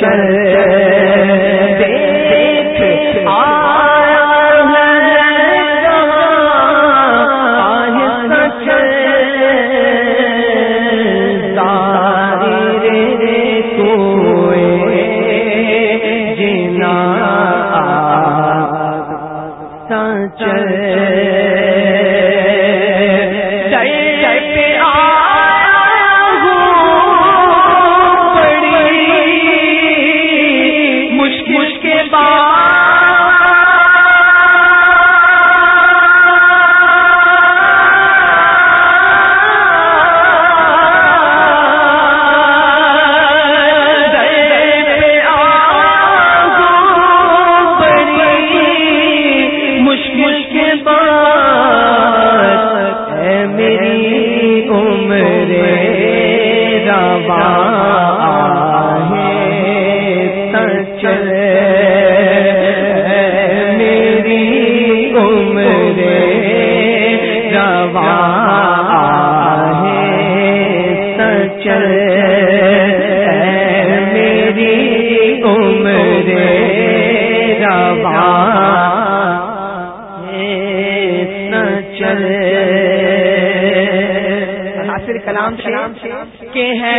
چلے چل میری عمر روا نہ چل حاصل کلام شام کہ ہے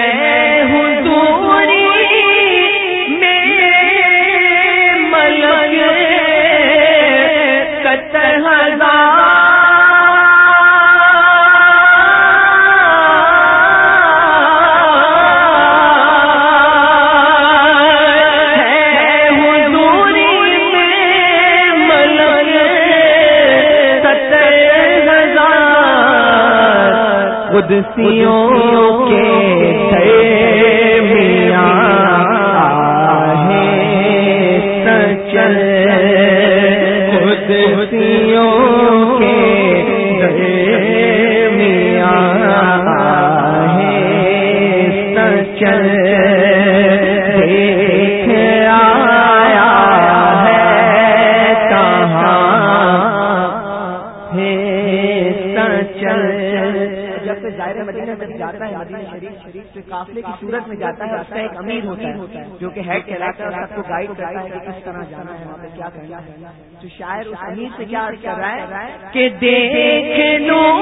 قدسیوں کے میاں سچل قدسیوں جاتا ہے مدینہ شریف شریف سے قافلے کی صورت میں جاتا ہے اس کا ایک امیر ہوتا ہے، جو کہ ہیڈ کہلاتا ہے آپ کو گائیڈ کرتا ہے کہ کس طرح جانا ہے، وہاں پہ کیا کرنا ہے۔ تو شاعر اس امیر سے کیا کر رہا ہے؟ کہ دیکھ لو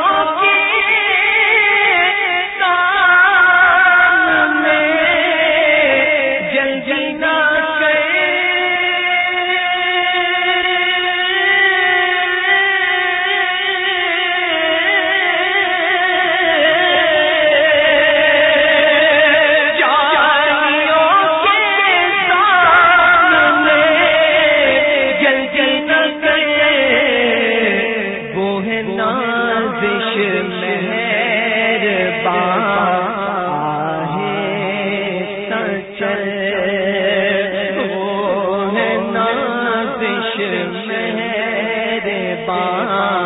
پانا